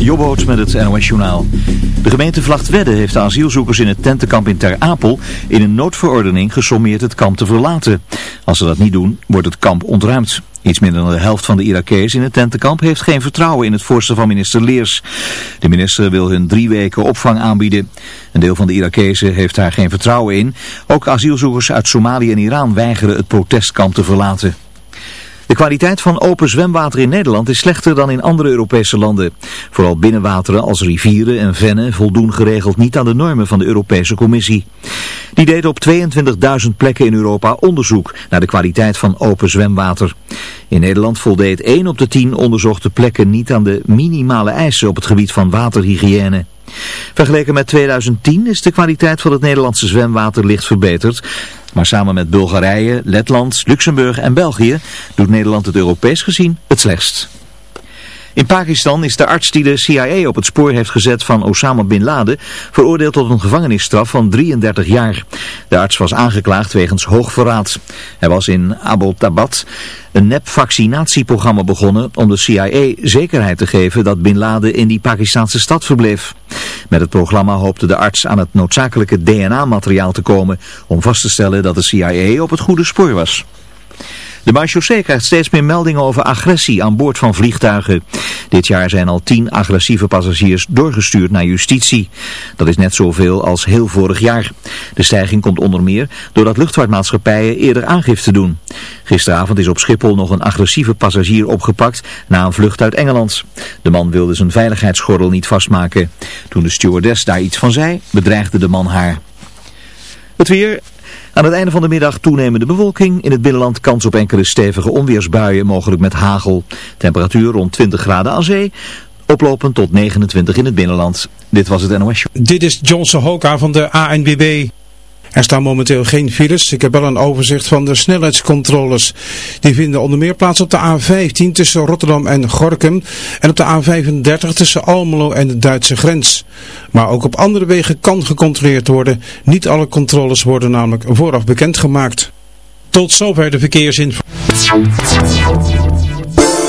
Jobboot met het NOS Journaal. De gemeente Vlachtwedde heeft de asielzoekers in het tentenkamp in Ter Apel in een noodverordening gesommeerd het kamp te verlaten. Als ze dat niet doen, wordt het kamp ontruimd. Iets minder dan de helft van de Irakezen in het tentenkamp heeft geen vertrouwen in het voorstel van minister Leers. De minister wil hun drie weken opvang aanbieden. Een deel van de Irakezen heeft daar geen vertrouwen in. Ook asielzoekers uit Somalië en Iran weigeren het protestkamp te verlaten. De kwaliteit van open zwemwater in Nederland is slechter dan in andere Europese landen. Vooral binnenwateren als rivieren en vennen voldoen geregeld niet aan de normen van de Europese Commissie. Die deed op 22.000 plekken in Europa onderzoek naar de kwaliteit van open zwemwater. In Nederland voldeed 1 op de 10 onderzochte plekken niet aan de minimale eisen op het gebied van waterhygiëne. Vergeleken met 2010 is de kwaliteit van het Nederlandse zwemwater licht verbeterd. Maar samen met Bulgarije, Letland, Luxemburg en België doet Nederland het Europees gezien het slechtst. In Pakistan is de arts die de CIA op het spoor heeft gezet van Osama Bin Laden veroordeeld tot een gevangenisstraf van 33 jaar. De arts was aangeklaagd wegens hoogverraad. Hij was in Abbottabad een nep-vaccinatieprogramma begonnen om de CIA zekerheid te geven dat Bin Laden in die Pakistanse stad verbleef. Met het programma hoopte de arts aan het noodzakelijke DNA-materiaal te komen om vast te stellen dat de CIA op het goede spoor was. De marechaussee krijgt steeds meer meldingen over agressie aan boord van vliegtuigen. Dit jaar zijn al tien agressieve passagiers doorgestuurd naar justitie. Dat is net zoveel als heel vorig jaar. De stijging komt onder meer doordat luchtvaartmaatschappijen eerder aangifte doen. Gisteravond is op Schiphol nog een agressieve passagier opgepakt na een vlucht uit Engeland. De man wilde zijn veiligheidsgordel niet vastmaken. Toen de stewardess daar iets van zei, bedreigde de man haar. Het weer, aan het einde van de middag toenemende bewolking. In het binnenland kans op enkele stevige onweersbuien, mogelijk met hagel. Temperatuur rond 20 graden aan zee. Oplopend tot 29 in het binnenland. Dit was het NOS. Dit is Johnson Hoka van de ANBB. Er staan momenteel geen files. Ik heb wel een overzicht van de snelheidscontroles. Die vinden onder meer plaats op de A15 tussen Rotterdam en Gorkum en op de A35 tussen Almelo en de Duitse grens. Maar ook op andere wegen kan gecontroleerd worden. Niet alle controles worden namelijk vooraf bekendgemaakt. Tot zover de verkeersinformatie.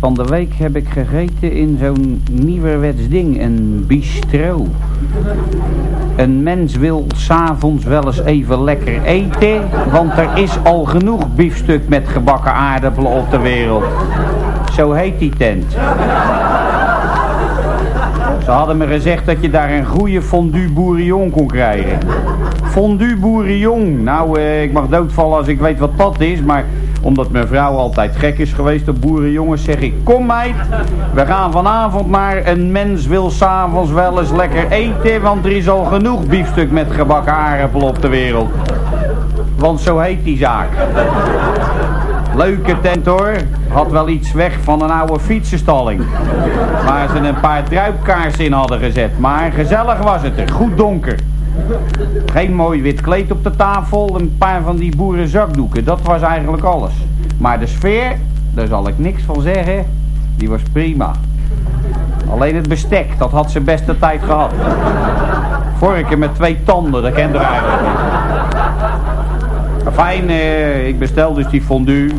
Van de week heb ik gegeten in zo'n nieuwerwets ding, een bistro. Een mens wil s'avonds wel eens even lekker eten, want er is al genoeg biefstuk met gebakken aardappelen op de wereld. Zo heet die tent. Ze hadden me gezegd dat je daar een goede fondue bourillon kon krijgen. Fondue bourillon. Nou, eh, ik mag doodvallen als ik weet wat dat is, maar omdat mijn vrouw altijd gek is geweest op boerenjongens, zeg ik, kom meid, we gaan vanavond maar, een mens wil s'avonds wel eens lekker eten, want er is al genoeg biefstuk met gebakken aardappel op de wereld. Want zo heet die zaak. Leuke tent hoor. Had wel iets weg van een oude fietsenstalling. Waar ze een paar druipkaarsen in hadden gezet. Maar gezellig was het er. Goed donker. Geen mooi wit kleed op de tafel. Een paar van die boerenzakdoeken. Dat was eigenlijk alles. Maar de sfeer, daar zal ik niks van zeggen. Die was prima. Alleen het bestek, dat had zijn beste tijd gehad. Vorken met twee tanden, dat kent er eigenlijk niet. Fijn, eh, ik bestel dus die fondue.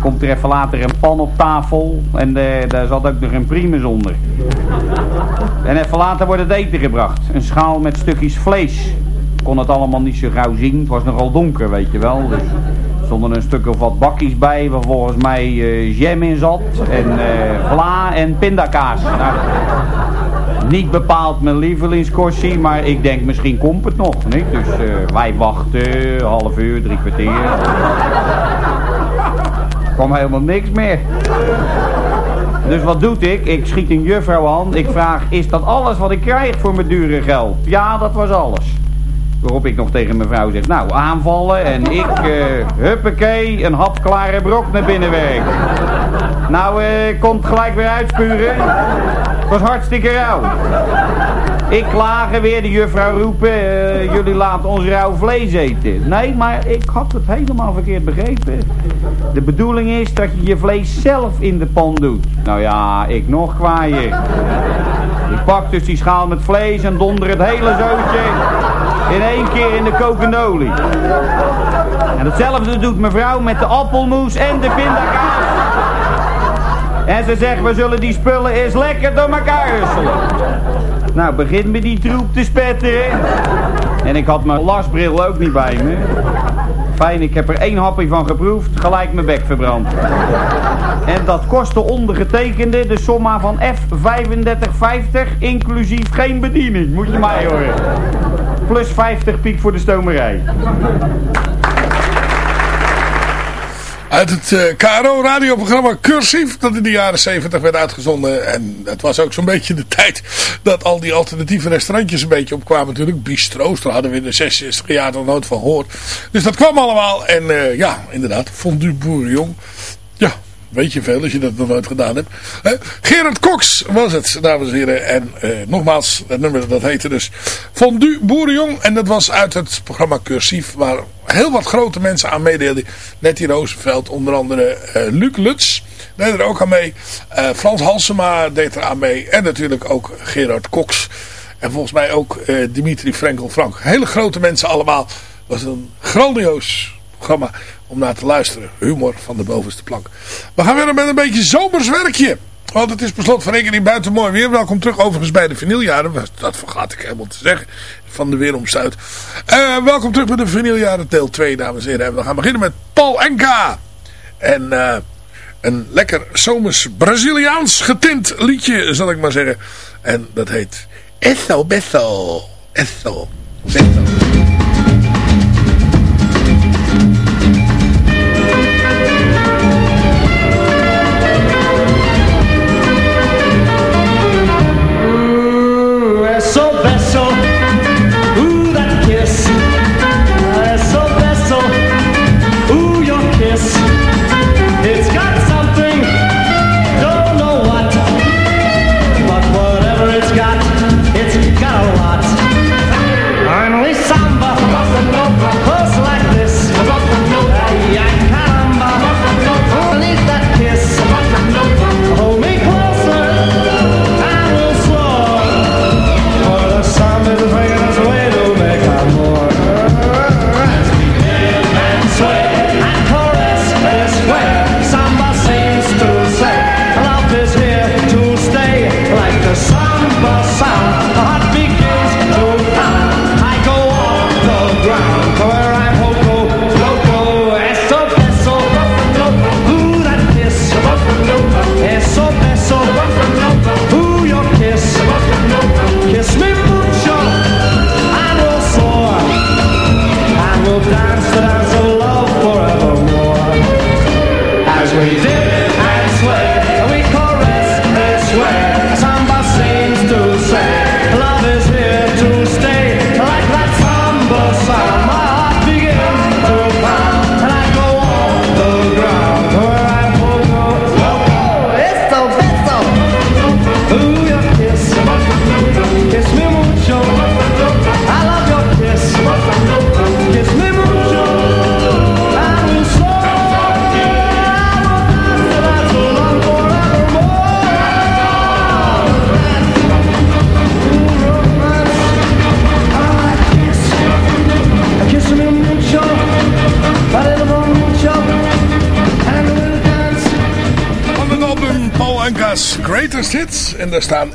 Komt er even later een pan op tafel. En eh, daar zat ook nog een primus onder. En even later wordt het eten gebracht. Een schaal met stukjes vlees. Kon het allemaal niet zo gauw zien. Het was nogal donker, weet je wel. Dus stonden een stuk of wat bakjes bij. Waar volgens mij eh, jam in zat. En eh vla en pindakaas. Nou, niet bepaald mijn lievelingskorsie, maar ik denk misschien komt het nog. Dus eh, wij wachten, half uur, drie kwartier. kwam helemaal niks meer. Dus wat doet ik? Ik schiet een juffrouw aan. Ik vraag, is dat alles wat ik krijg voor mijn dure geld? Ja, dat was alles. Waarop ik nog tegen mijn vrouw zeg, nou aanvallen en ik, eh huppakee, een hapklare brok naar binnen werk. Nou, eh, komt gelijk weer uitspuren. Was hartstikke rauw. Ik klagen weer, de juffrouw roepen, eh, jullie laten ons rauw vlees eten. Nee, maar ik had het helemaal verkeerd begrepen. De bedoeling is dat je je vlees zelf in de pan doet. Nou ja, ik nog kwaaier. Ik pak dus die schaal met vlees en donder het hele zootje in één keer in de kokende olie. En hetzelfde doet mevrouw met de appelmoes en de pindakaas. En ze zegt, we zullen die spullen eens lekker door elkaar husselen. Nou, begint met die troep te spetteren. En ik had mijn lasbril ook niet bij me. Fijn, ik heb er één hapje van geproefd, gelijk mijn bek verbrand. En dat kostte ondergetekende de somma van F3550, inclusief geen bediening, moet je mij horen. Plus 50 piek voor de stomerij. Uit het eh, KRO radioprogramma Cursief dat in de jaren 70 werd uitgezonden. En het was ook zo'n beetje de tijd dat al die alternatieve restaurantjes een beetje opkwamen natuurlijk. Bistro's, daar hadden we in de 66 jaar nog nooit van gehoord. Dus dat kwam allemaal. En eh, ja, inderdaad, fondue boerenjong. Weet je veel als je dat nog nooit gedaan hebt. Gerard Cox was het, dames en heren. En eh, nogmaals, het nummer dat heette dus Fondue Boerenjong. En dat was uit het programma Cursief, waar heel wat grote mensen aan meededen. Nettie Roosevelt, onder andere eh, Luc Lutz deed er ook aan mee. Eh, Frans Halsema deed er aan mee. En natuurlijk ook Gerard Cox. En volgens mij ook Dimitri Frenkel Frank. Hele grote mensen allemaal. was een grandioos programma om naar te luisteren. Humor van de bovenste plank. We gaan weer met een beetje zomers werkje. Want het is per slot van rekening buiten mooi weer. Welkom terug overigens bij de vinyljaren. Dat vergaat ik helemaal te zeggen. Van de Weerom Zuid. Uh, welkom terug bij de vinyljaren deel 2 dames en heren. En we gaan beginnen met Paul Enka. En uh, een lekker zomers Braziliaans getint liedje zal ik maar zeggen. En dat heet Eso Beso. Eso Beso.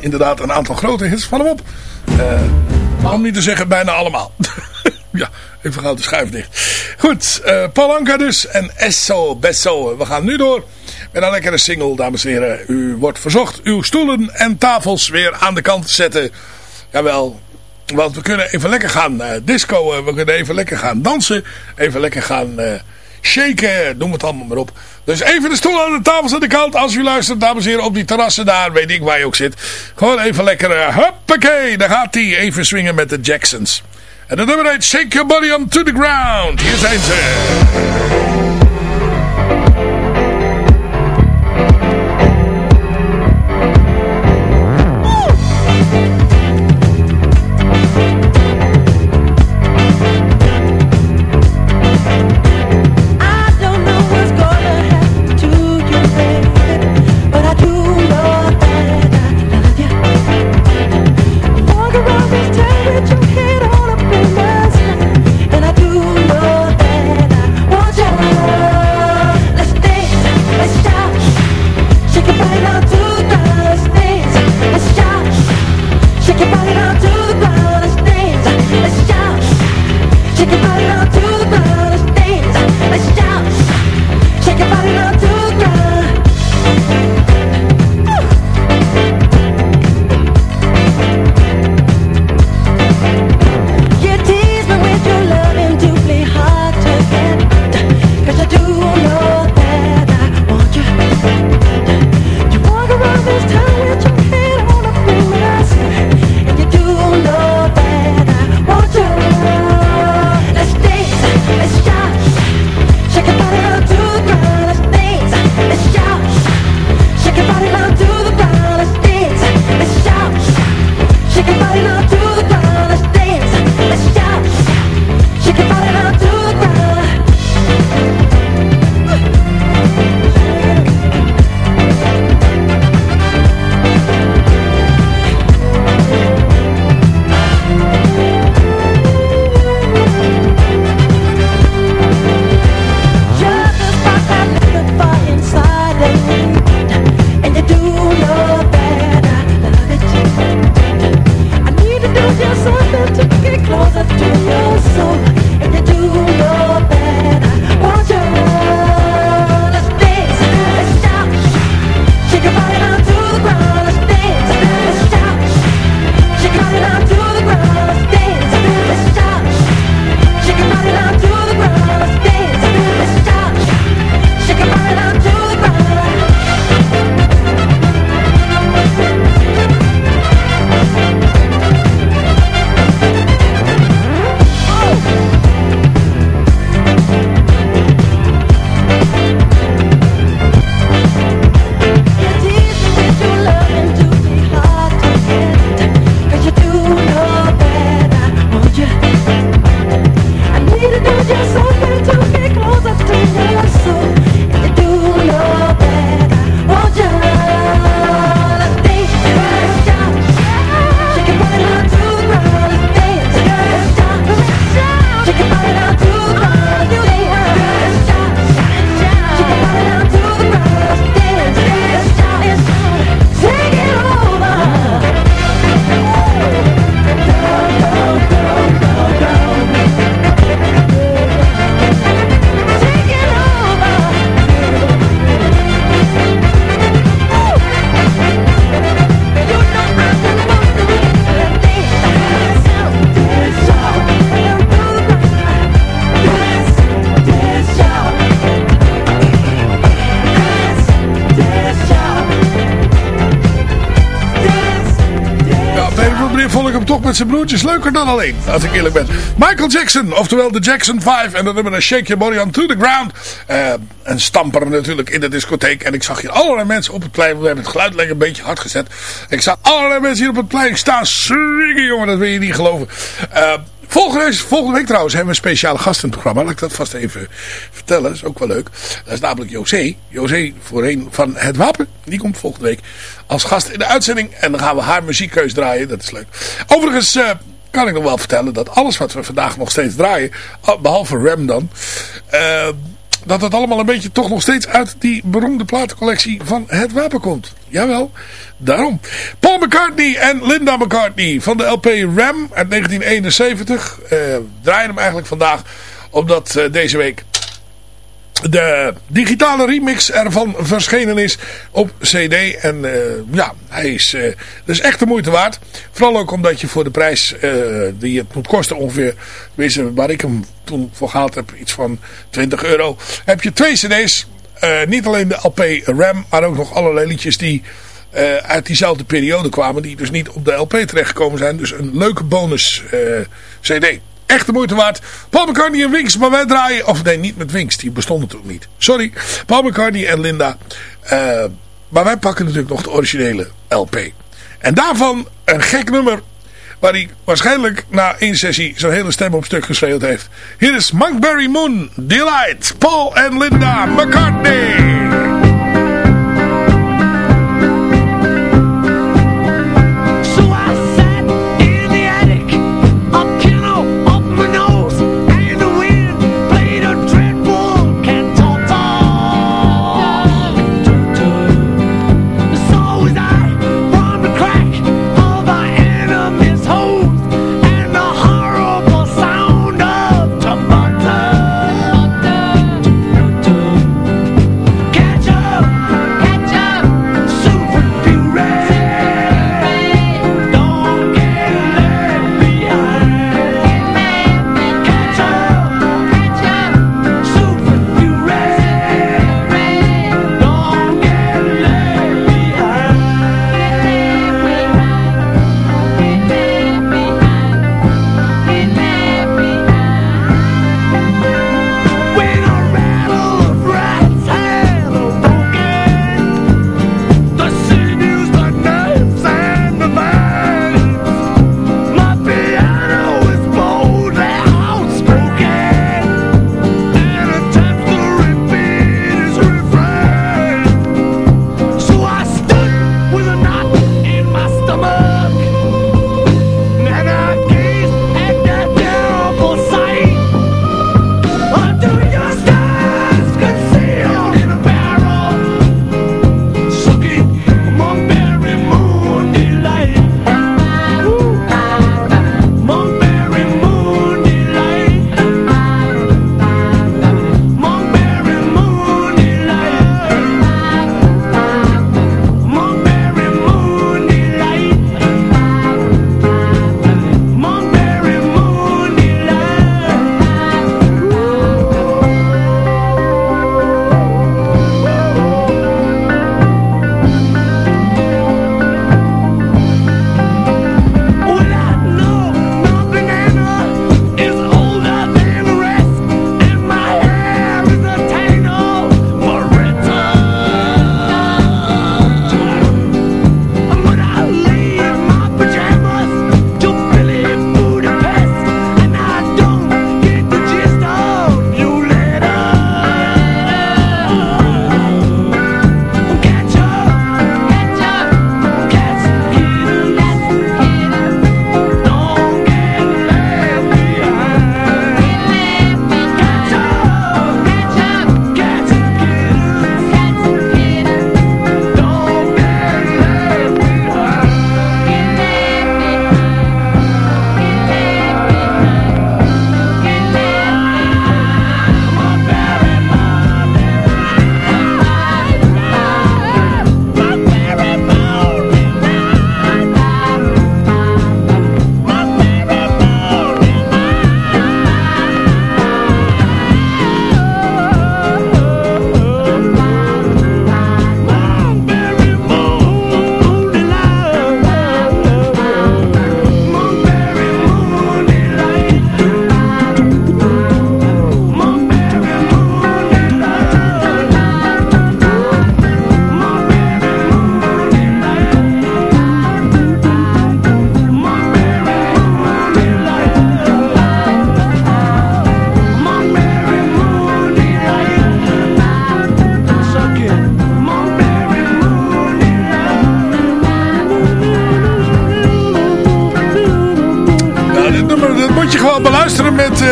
Inderdaad een aantal grote hits van hem op. Uh, om niet te zeggen bijna allemaal. ja, even gauw de schuif dicht. Goed, uh, Palanca dus en Esso Besso. We gaan nu door met een lekkere single, dames en heren. U wordt verzocht uw stoelen en tafels weer aan de kant te zetten. Jawel, want we kunnen even lekker gaan uh, discoen. We kunnen even lekker gaan dansen. Even lekker gaan shaken. Noem het allemaal maar op. Dus even de stoel aan de tafels aan de kant. Als u luistert, dames en heren, op die terrassen daar. Weet ik waar je ook zit. Gewoon even lekker. Uh, huppakee. Daar gaat hij. Even swingen met de Jacksons. En de nummer heet Shake Your Body Onto the Ground. Hier zijn ze. Met zijn broertjes leuker dan alleen. Als ik eerlijk ben. Michael Jackson, oftewel de Jackson 5. En dan hebben we een Shake Your Body On To The Ground. Uh, een stamper natuurlijk in de discotheek. En ik zag hier allerlei mensen op het plein. We hebben het geluid lekker een beetje hard gezet. Ik zag allerlei mensen hier op het plein staan swingen, jongen. Dat wil je niet geloven. Uh, Volgende, volgende week trouwens hebben we een speciale gast in het programma. Laat ik dat vast even vertellen. Is ook wel leuk. Dat is namelijk José. José voorheen van Het Wapen. Die komt volgende week als gast in de uitzending. En dan gaan we haar muziekkeus draaien. Dat is leuk. Overigens uh, kan ik nog wel vertellen dat alles wat we vandaag nog steeds draaien. Behalve Ram dan. Uh, dat het allemaal een beetje toch nog steeds uit die beroemde platencollectie van het wapen komt. Jawel, daarom. Paul McCartney en Linda McCartney van de LP Ram uit 1971. Uh, draaien hem eigenlijk vandaag omdat uh, deze week de digitale remix ervan verschenen is op cd. En uh, ja, hij is, is echt de moeite waard. Vooral ook omdat je voor de prijs uh, die het moet kosten ongeveer, waar ik hem toen voor gehaald heb, iets van 20 euro. Heb je twee cd's, niet alleen de LP RAM, maar ook nog allerlei liedjes die uit diezelfde periode kwamen. Die dus niet op de LP terechtgekomen zijn. Dus een leuke bonus cd. Echt de moeite waard. Paul McCartney en Winks, maar wij draaien... Of nee, niet met Winks, die bestonden toen niet. Sorry. Paul McCartney en Linda. Uh, maar wij pakken natuurlijk nog de originele LP. En daarvan een gek nummer... Waar hij waarschijnlijk na één sessie zijn hele stem op stuk geschreeuwd heeft. Hier is Monkberry Moon, Delight, Paul en Linda McCartney.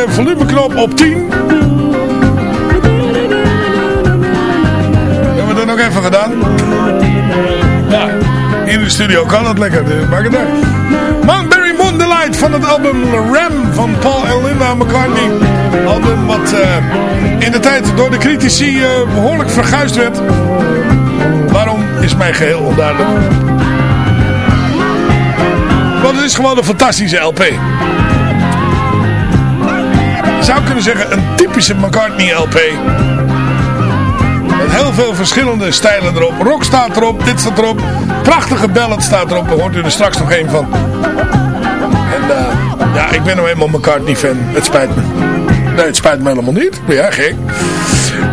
Volumeknop op 10. even gedaan. Ja, in de studio kan het lekker. dus Maak het uit. Mountberry Moon Delight van het album Ram van Paul en Linda McCartney. Album wat eh, in de tijd door de critici eh, behoorlijk verguisd werd. Waarom is mij geheel onduidelijk. Want het is gewoon een fantastische LP. Zou kunnen zeggen een typische McCartney LP. Met heel veel verschillende stijlen erop. Rock staat erop, dit staat erop. Prachtige ballad staat erop. Daar hoort u er straks nog een van. En eh, ja, ik ben nou eenmaal McCartney fan. Het spijt me. Nee, het spijt me helemaal niet. Jij gek?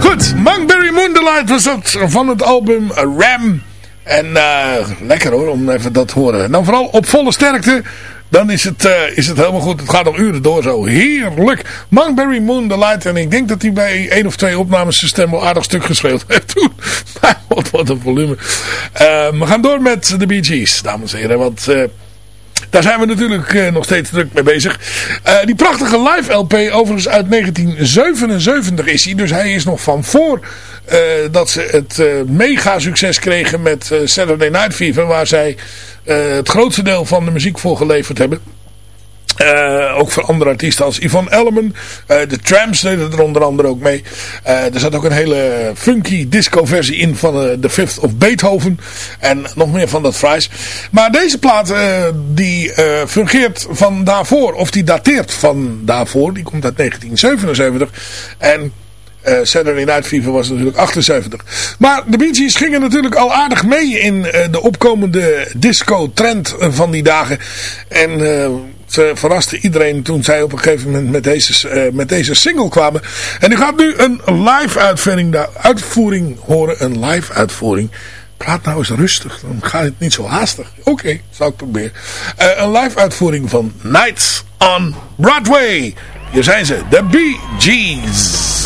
Goed, Monkberry Moonlight was dat van het album Ram. En eh, lekker hoor, om even dat te horen. Nou, vooral op volle sterkte. Dan is het, eh, is het helemaal goed. Het gaat nog uren door zo. Heerlijk. Monkberry Moon the Light. En ik denk dat hij bij één of twee opnames zijn stem wel aardig stuk gespeeld heeft toen. wat, wat een volume. Eh, we gaan door met de Bee Gees, dames en heren. Want eh, daar zijn we natuurlijk eh, nog steeds druk mee bezig. Eh, die prachtige live LP, overigens uit 1977 is hij. Dus hij is nog van voor eh, dat ze het mega succes kregen met Saturday Night Fever. Waar zij het grootste deel van de muziek voor geleverd hebben. Eh, ook voor andere artiesten als Yvonne Elliman. Eh, de Tramps deden er onder andere ook mee. Eh, er zat ook een hele funky disco versie in van The Fifth of Beethoven. En nog meer van dat fries. Maar deze plaat die fungeert van daarvoor. Of die dateert van daarvoor. Die komt uit 1977. En... eh, Saturday Night Fever was natuurlijk 78. Maar de Bee gingen natuurlijk al aardig mee in de opkomende disco-trend van die dagen. En ze verrasten iedereen toen zij op een gegeven moment met deze, eh, met deze single kwamen. En u gaat nu een live uitvoering, uitvoering horen. Een live uitvoering. Praat nou eens rustig, dan gaat het niet zo haastig. Oké, zal ik proberen. Eh, een live uitvoering van Nights on Broadway. Hier zijn ze, de Bee Gees.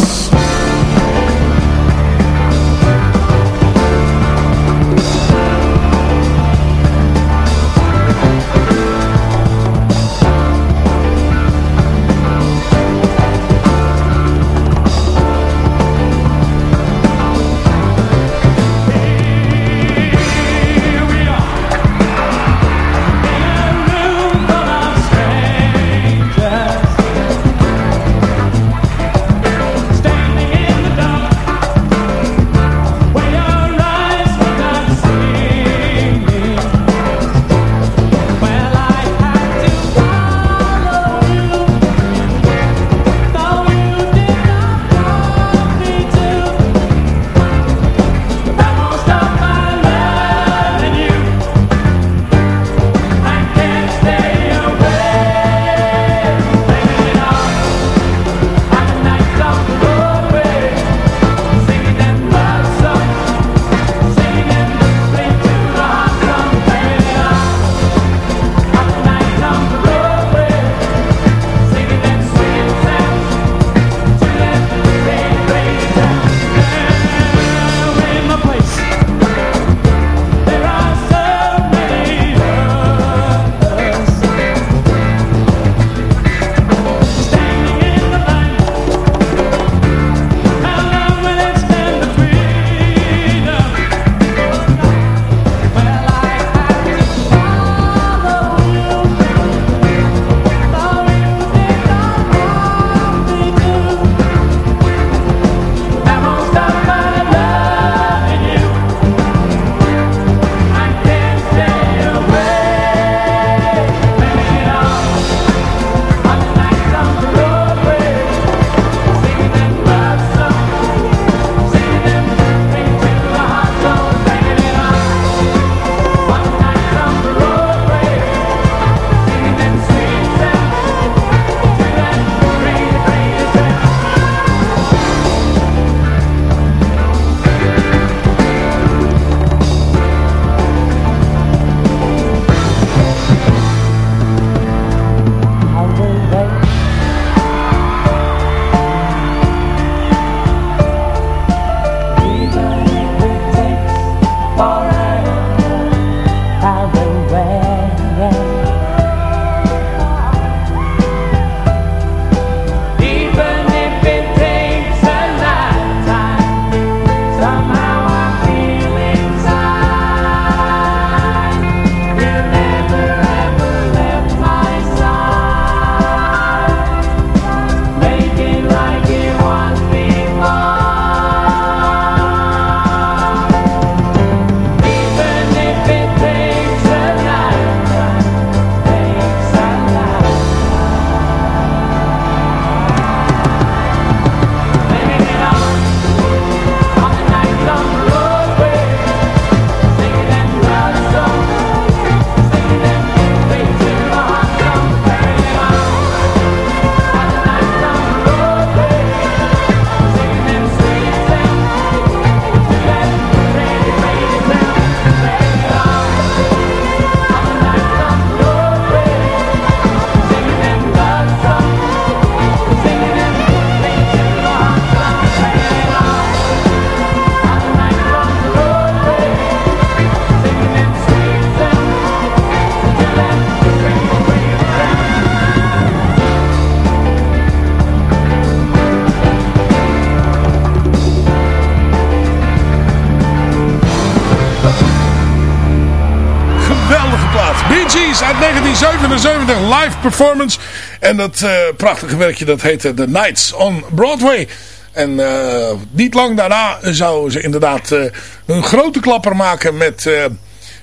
Performance. En dat uh, prachtige werkje dat heette The Nights on Broadway. En uh, niet lang daarna zouden ze inderdaad uh, een grote klapper maken met,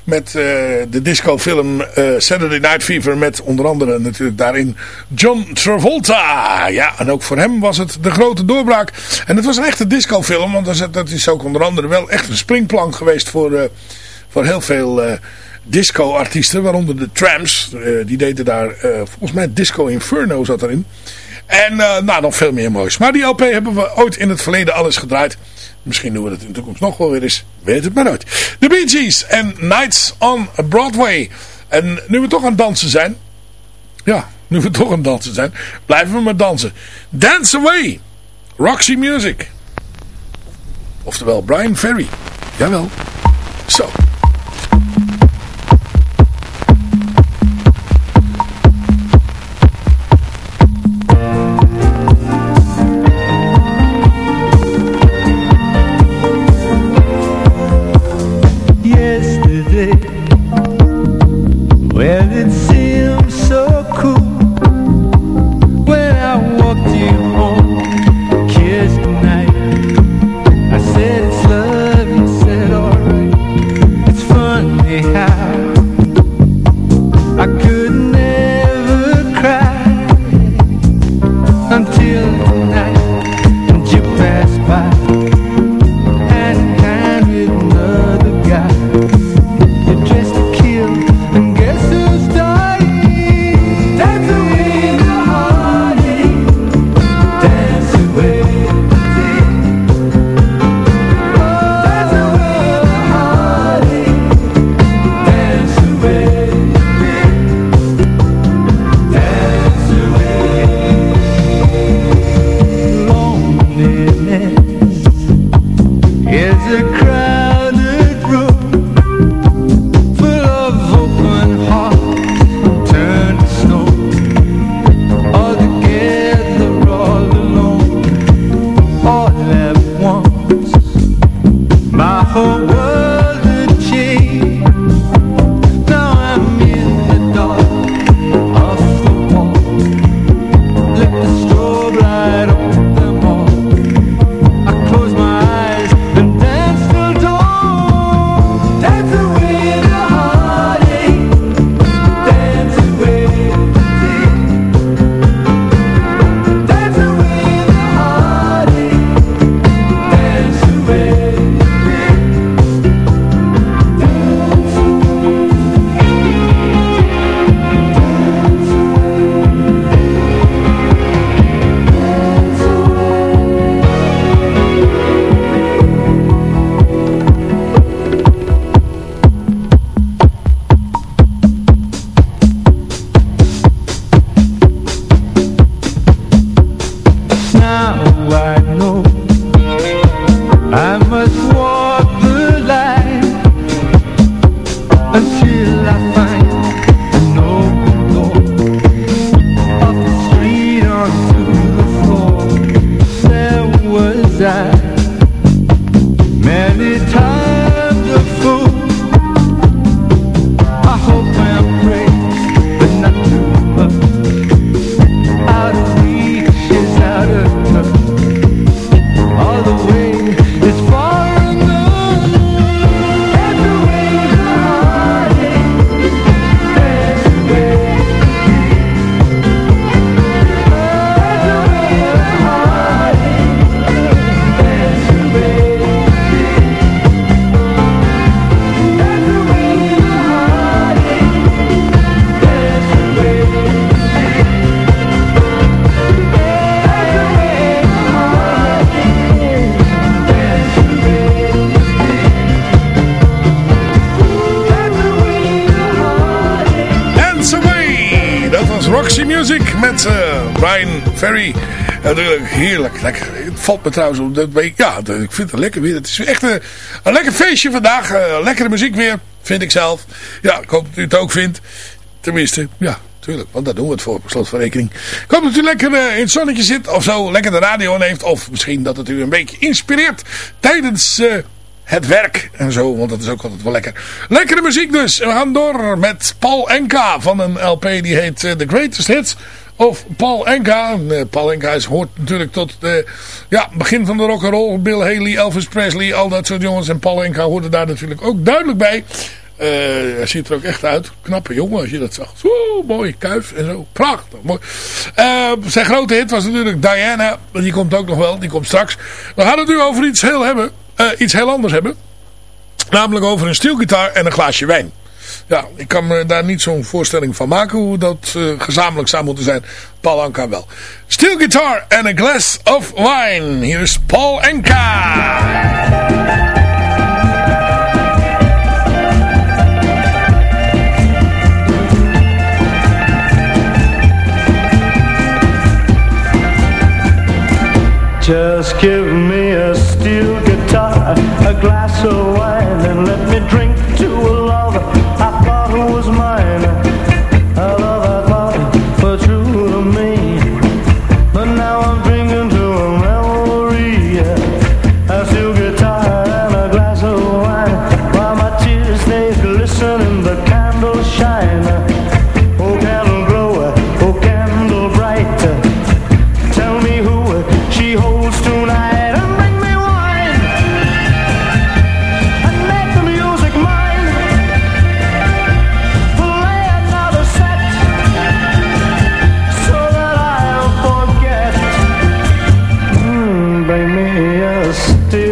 met de discofilm Saturday Night Fever. Met onder andere natuurlijk daarin John Travolta. Ja, en ook voor hem was het de grote doorbraak. En het was een echte discofilm, want dat is ook onder andere wel echt een springplank geweest voor, voor heel veel disco-artiesten, waaronder de Tramps. Uh, die deden daar, uh, volgens mij Disco Inferno zat erin. En uh, nou, nog veel meer moois. Maar die LP hebben we ooit in het verleden alles gedraaid. Misschien doen we dat in de toekomst nog wel weer eens. Weet het maar nooit. De Bee Gees en Nights on Broadway. En nu we toch aan het dansen zijn. Ja, nu we toch aan het dansen zijn. Blijven we maar dansen. Dance Away. Roxy Music. Oftewel Brian Ferry. Jawel. Zo. Valt me trouwens op. Dat ja, ik vind het lekker weer. Het is echt een, een lekker feestje vandaag. Uh, lekkere muziek weer. Vind ik zelf. Ja, ik hoop dat u het ook vindt. Tenminste, ja, tuurlijk. Want daar doen we het voor, per slot van rekening. Ik hoop dat u lekker uh, in het zonnetje zit. Of zo lekker de radio aan heeft. Of misschien dat het u een beetje inspireert. Tijdens... Uh, het werk en zo, want dat is ook altijd wel lekker. Lekkere muziek dus. We gaan door met Paul Enka van een LP die heet eh, The Greatest Hits of Paul Enka. En, Paul Enka is, hoort natuurlijk tot de ja, begin van de rock and roll. Bill Haley, Elvis Presley, al dat soort jongens. En Paul Enka hoorde daar natuurlijk ook duidelijk bij. Uh, hij ziet er ook echt uit. Knappe jongen als je dat zag. Zo, mooi, kuif en zo. Prachtig, mooi. Uh, zijn grote hit was natuurlijk Diana. Die komt ook nog wel, die komt straks. We gaan het nu over iets heel, hebben, iets heel anders hebben. Namelijk over een stielgitaar en een glaasje wijn. Ja, ik kan me daar niet zo'n voorstelling van maken hoe dat gezamenlijk zou moeten zijn. Paul Anka wel. Steel guitar and a glass of wine. Hier is Paul Anka. Just give me a steel guitar, a glass of wine, and let me drink to a love me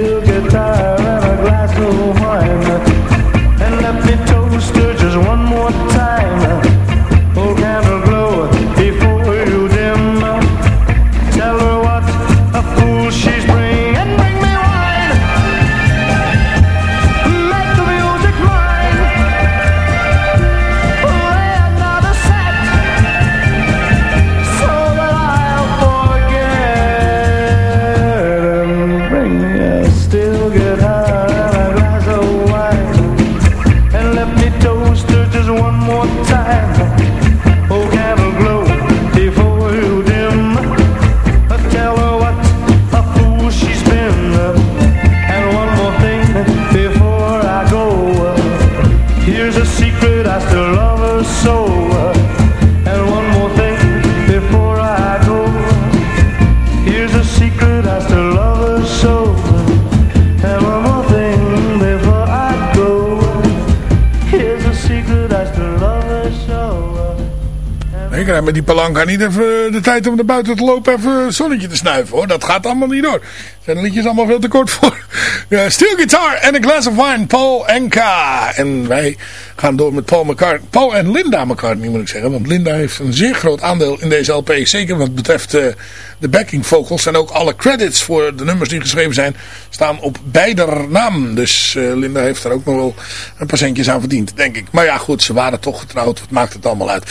Met die palanca niet even de tijd om naar buiten te lopen even een zonnetje te snuiven hoor. Dat gaat allemaal niet door. Zijn liedjes allemaal veel te kort voor. Ja, guitar en a glass of wine. Paul Enka. En wij gaan door met Paul McCartney. Paul en Linda McCartney moet ik zeggen. Want Linda heeft een zeer groot aandeel in deze LP. Zeker wat betreft uh, de backing vocals. En ook alle credits voor de nummers die geschreven zijn. Staan op beider naam. Dus uh, Linda heeft er ook nog wel een paar aan verdiend. Denk ik. Maar ja goed. Ze waren toch getrouwd. Wat maakt het allemaal uit.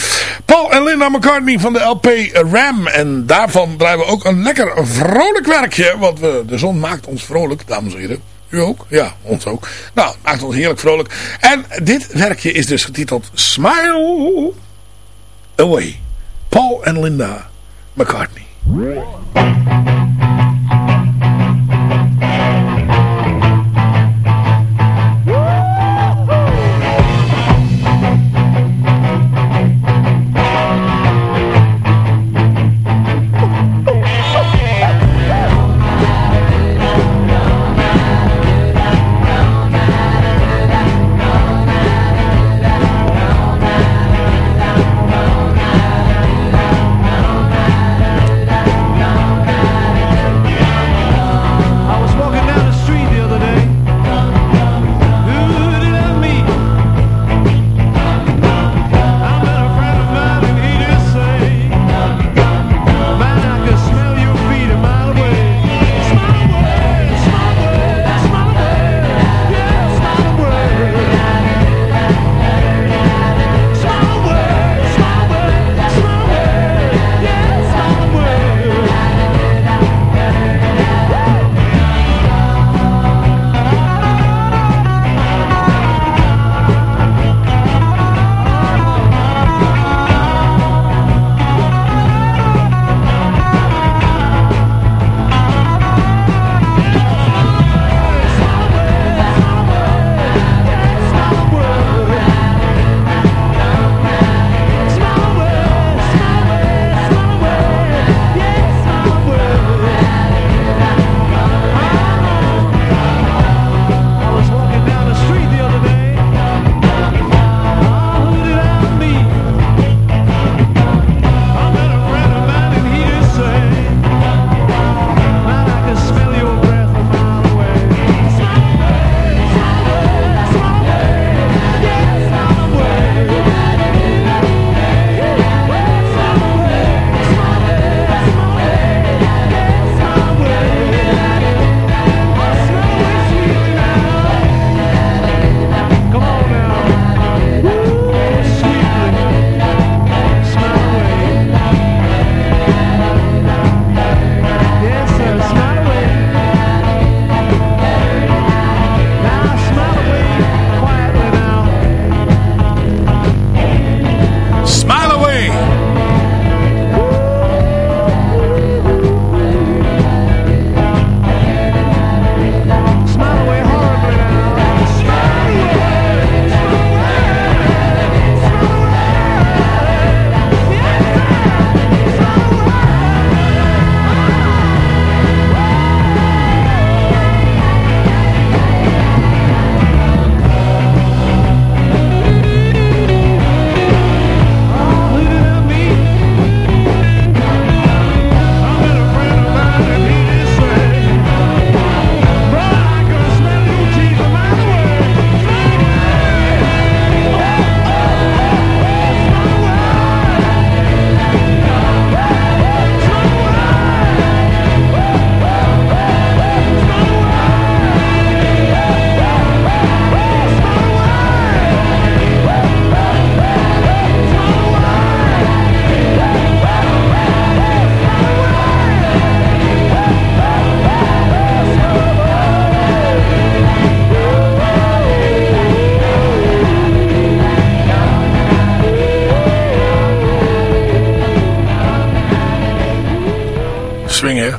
Paul en Linda McCartney van de LP Ram. En daarvan draaien we ook een lekker vrolijk werkje. Want we, de zon maakt ons vrolijk. Dames en heren. U ook? Ja, ons ook. Nou, maakt ons heerlijk vrolijk. En dit werkje is dus getiteld Smile Away. Paul en Linda McCartney. One.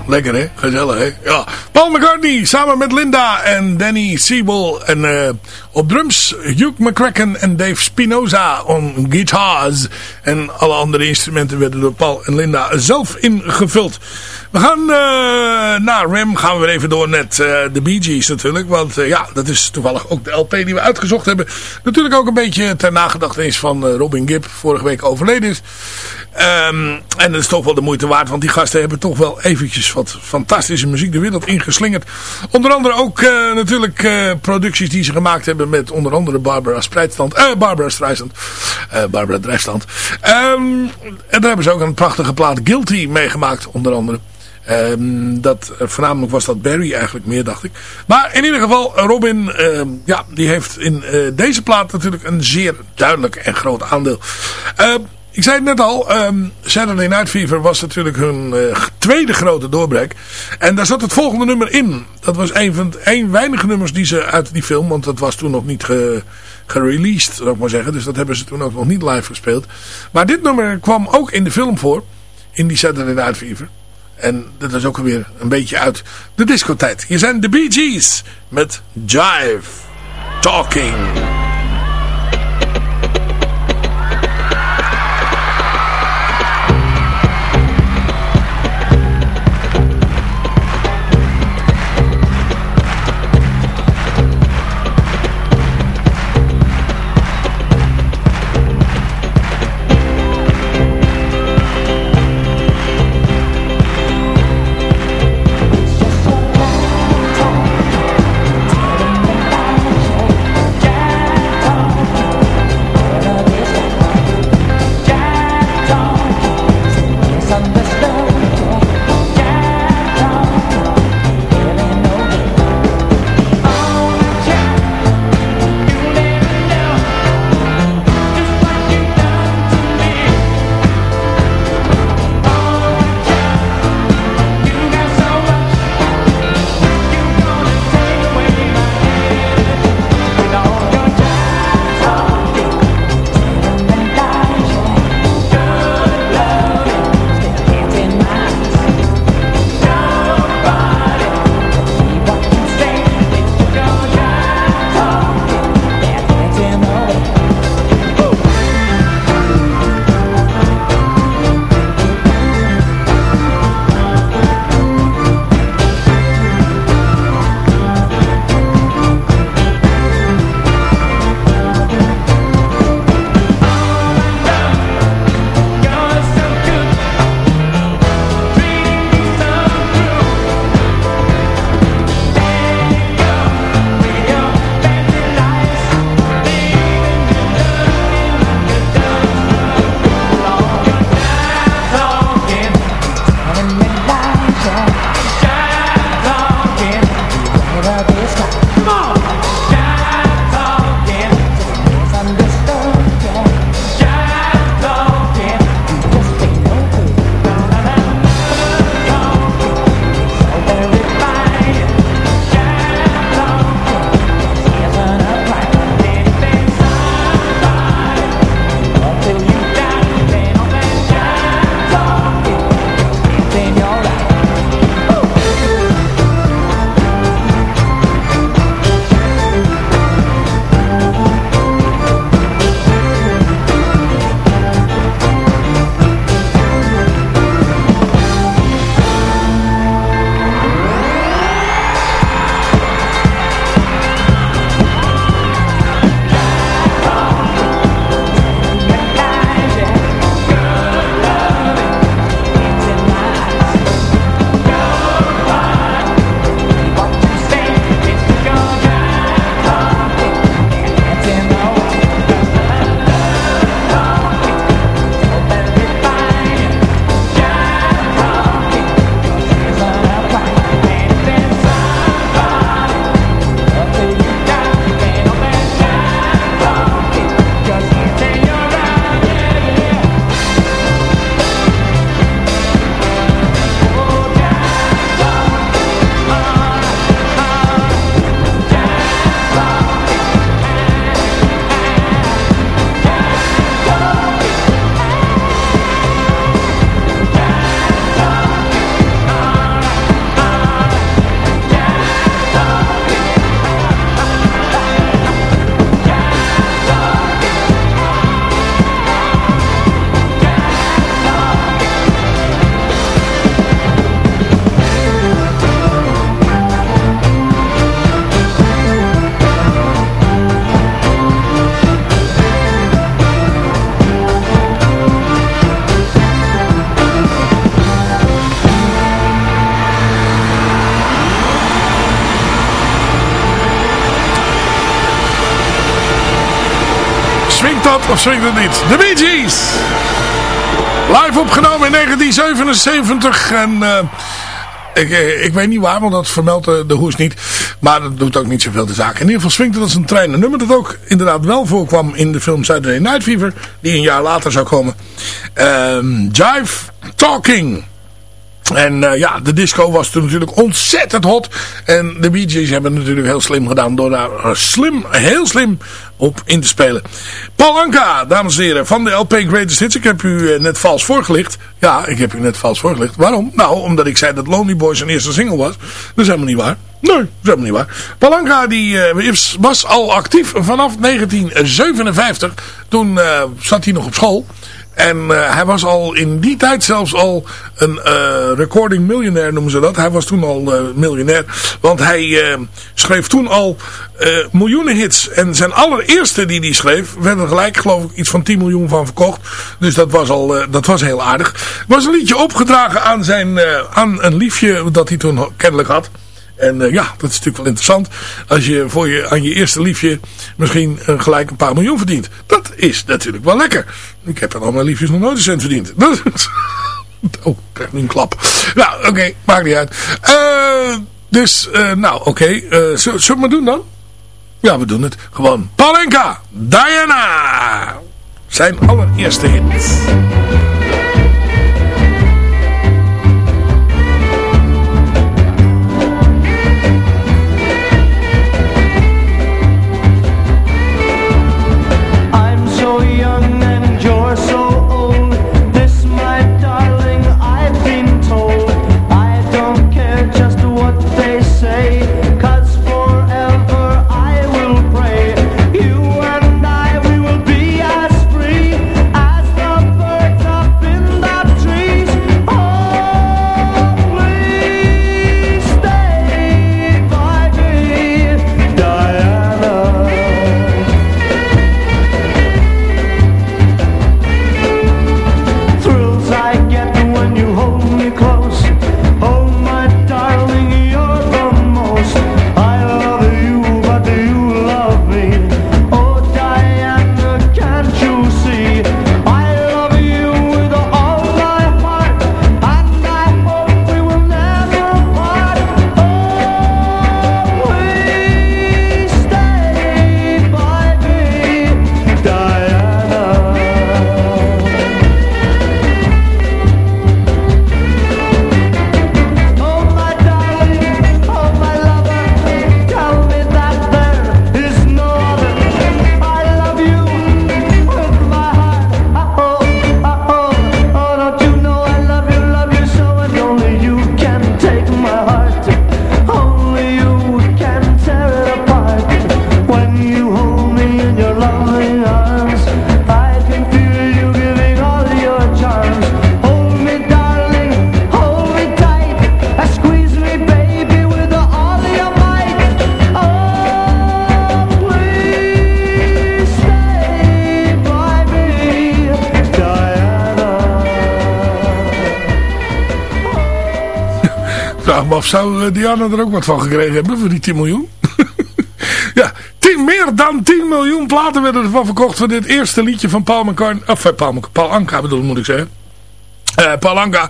Lekker hè, gezellig hè. Ja. Paul McCartney samen met Linda en Danny Siebel. En uh, op drums Hugh McCracken en Dave Spinoza on guitars. En alle andere instrumenten werden door Paul en Linda zelf ingevuld. We gaan uh, na Rem gaan we weer even door met uh, de Bee Gees natuurlijk. Want uh, ja, dat is toevallig ook de LP die we uitgezocht hebben. Natuurlijk ook een beetje ter nagedachtenis van Robin Gibb. Vorige week overleden is. Um, en dat is toch wel de moeite waard. Want die gasten hebben toch wel eventjes wat fantastische muziek de wereld ingeslingerd. Onder andere ook natuurlijk producties die ze gemaakt hebben met onder andere Barbara Spreidstand. Eh, Barbara Streisand. Barbara Drijfstand. Um, en daar hebben ze ook een prachtige plaat Guilty meegemaakt onder andere. Um, dat, uh, voornamelijk was dat Barry eigenlijk meer, dacht ik. Maar in ieder geval, Robin, uh, ja, die heeft in uh, deze plaat natuurlijk een zeer duidelijk en groot aandeel. Ik zei het net al, um, Saturday Night Fever was natuurlijk hun tweede grote doorbraak. En daar zat het volgende nummer in. Dat was een van een weinige nummers die ze uit die film, want dat was toen nog niet ge, gereleased, zou ik maar zeggen. Dus dat hebben ze toen ook nog niet live gespeeld. Maar dit nummer kwam ook in de film voor, in die Saturday Night Fever. En dat is ook weer een beetje uit de discotijd. Hier zijn de Bee Gees met Jive Talking. Swingt dat of swingt het niet? De Bee Gees! Live opgenomen in 1977 en... eh, ik, eh, ik weet niet waar, want dat vermeldt de, hoes niet. Maar dat doet ook niet zoveel de zaak. In ieder geval swingt het als een trein. Een nummer dat ook inderdaad wel voorkwam in de film Saturday Night Fever. Die een jaar later zou komen. Ehm, Jive Talking. En eh, ja, de disco was toen natuurlijk ontzettend hot. En de Bee Gees hebben het natuurlijk heel slim gedaan door daar eh, slim, heel slim op in te spelen. Paul Anka, dames en heren, van de LP Greatest Hits. Ik heb u eh, net vals voorgelicht. Ja, ik heb u net vals voorgelicht. Waarom? Nou, omdat ik zei dat Lonely Boy zijn eerste single was. Dat is helemaal niet waar. Nee, dat is helemaal niet waar. Paul Anka die, was al actief vanaf 1957. Toen zat hij nog op school. En eh, hij was al in die tijd zelfs al een eh, recording miljonair noemen ze dat. Hij was toen al eh, miljonair. Want hij schreef toen al miljoenen hits. En zijn allereerste die hij schreef werden er gelijk geloof ik iets van 10 miljoen van verkocht. Dus dat was al dat was heel aardig. Was een liedje opgedragen aan, zijn, aan een liefje dat hij toen kennelijk had. En ja, dat is natuurlijk wel interessant. Als je voor je aan je eerste liefje misschien gelijk een paar miljoen verdient. Dat is natuurlijk wel lekker. Ik heb aan al mijn liefjes nog nooit een cent verdiend. Oh, ik krijg nu een klap. Nou, oké, maakt niet uit. Eh, dus, eh, nou, oké. eh, zullen we maar doen dan? Ja, we doen het. Gewoon. Palenka, Diana. Zijn allereerste hit. Wat van gekregen hebben voor die 10 miljoen? ja, 10, meer dan 10 miljoen platen werden ervan verkocht voor dit eerste liedje van Paul McCartney. Of eh, Paul, Paul Anka bedoel moet ik zeggen. Eh Paul Anka,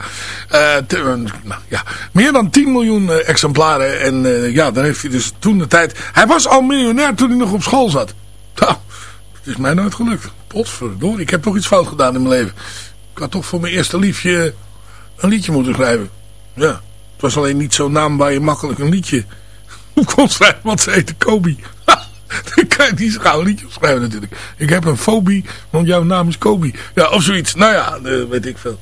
nou, ja, meer dan 10 miljoen exemplaren. En ja, daar heeft hij dus toen de tijd... Hij was al miljonair toen hij nog op school zat. Nou, het is mij nooit gelukt. Potverdorie, ik heb toch iets fout gedaan in mijn leven. Ik had toch voor mijn eerste liefje een liedje moeten schrijven. Ja, het was alleen niet zo'n naam waar je makkelijk een liedje kon schrijven, want ze heette Kobe. Dan kan je niet een liedje schrijven natuurlijk. Ik heb een fobie, want jouw naam is Kobe. Ja, of zoiets. Nou ja, eh, weet ik veel.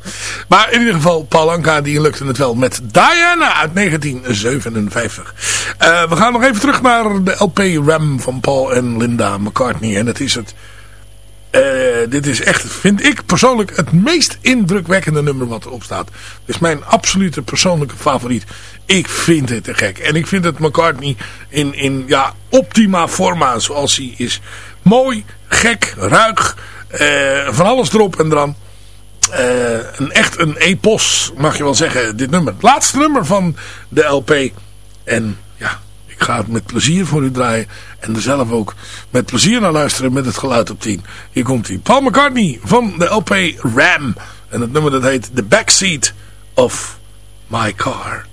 Maar in ieder geval, Paul Anka, die lukte het wel met Diana uit 1957. Eh, we gaan nog even terug naar de LP Ram van Paul en Linda McCartney. En dat is het dit is echt, vind ik persoonlijk, het meest indrukwekkende nummer wat erop staat. Het is mijn absolute persoonlijke favoriet. Ik vind het te gek. En ik vind het McCartney in, in ja, optima forma zoals hij is. Mooi, gek, ruig, eh, van alles erop en eraan. Eh, een, echt een epos, mag je wel zeggen, dit nummer. Het laatste nummer van de LP. En ik ga het met plezier voor u draaien. En er zelf ook met plezier naar luisteren met het geluid op 10. Hier komt hij. Paul McCartney van de LP Ram. En het nummer dat heet The Backseat of My Car.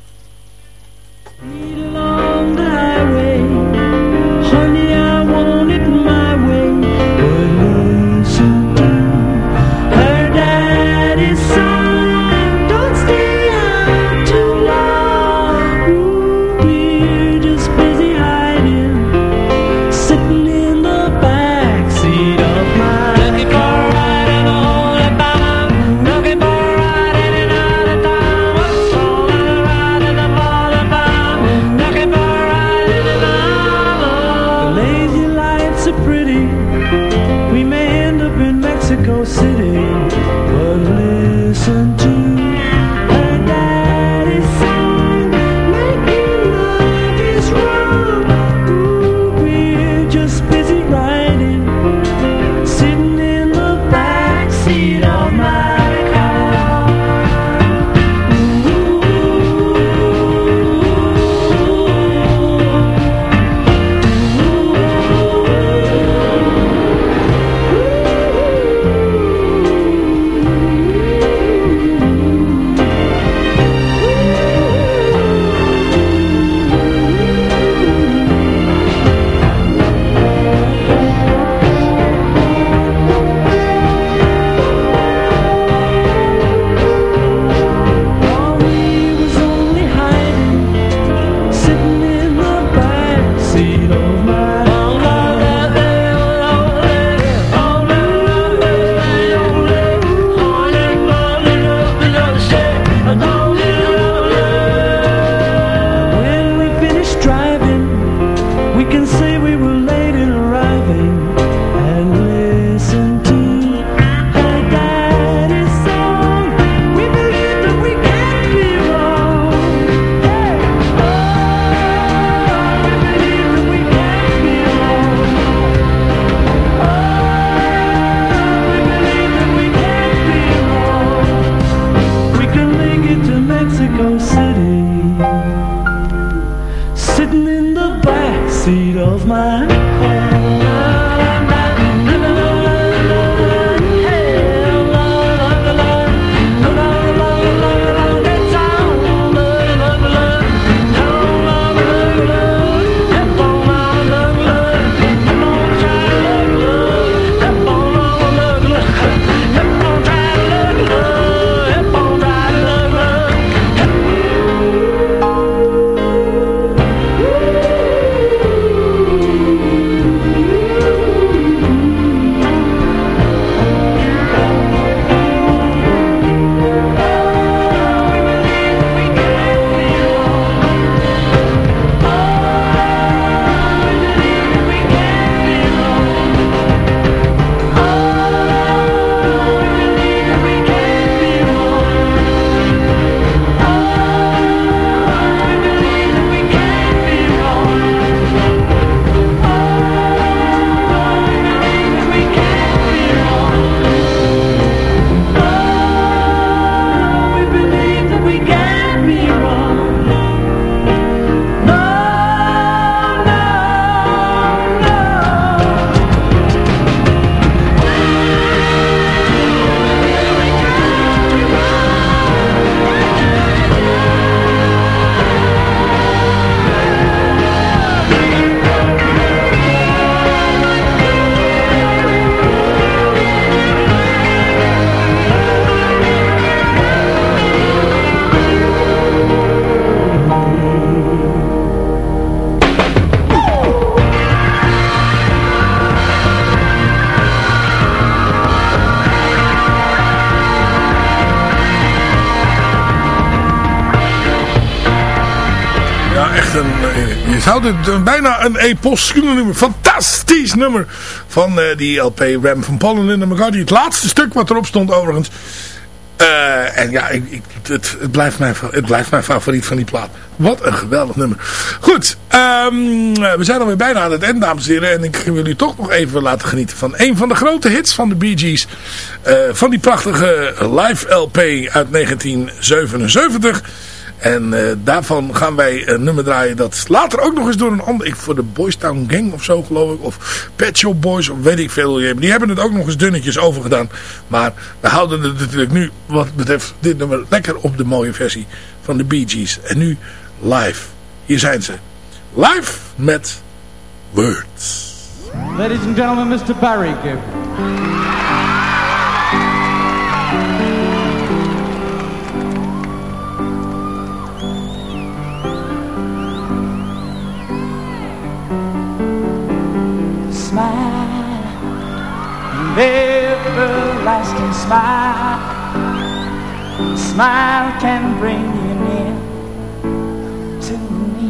Sitting in the back seat of my We eh, Je zou het eh, bijna een epos kunnen noemen. Fantastisch nummer van eh, die LP Ram van Paul en Linda McCartney. Het laatste stuk wat erop stond overigens. En ja, ik, ik, het, het, blijft mijn, het blijft mijn favoriet van die plaat. Wat een geweldig nummer. Goed, ehm, we zijn alweer bijna aan het eind, dames en heren. En ik wil u toch nog even laten genieten van een van de grote hits van de Bee Gees. Van die prachtige live LP uit 1977. En eh, daarvan gaan wij een nummer draaien dat later ook nog eens door een ander... Ik, voor de Boys Town Gang of zo geloof ik. Of Pet Shop Boys of weet ik veel. Die hebben het ook nog eens dunnetjes overgedaan. Maar we houden het natuurlijk nu wat betreft dit nummer lekker op de mooie versie van de Bee Gees. En nu live. Hier zijn ze. Live met Words. Ladies and gentlemen, Mr. Barry Gibb. Everlasting smile. Smile can bring you near to me.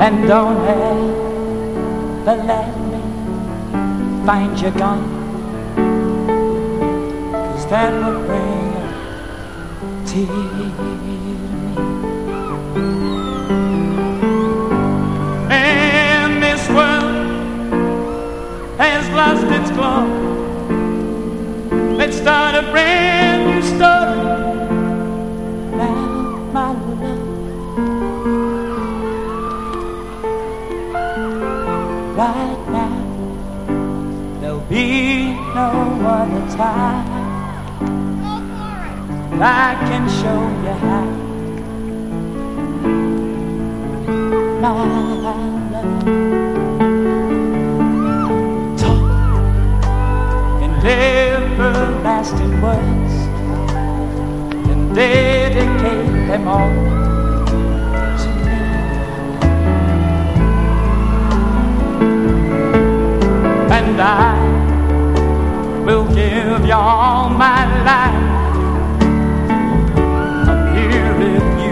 And don't ever let me find you gone. Cause that would bring a tear lost its. Let's start a brand new story. Now, my love. Right now, there'll be no other time. I can show you how. My love. Everlasting words and dedicate them all to me. And I will give you all my life. I'm here if you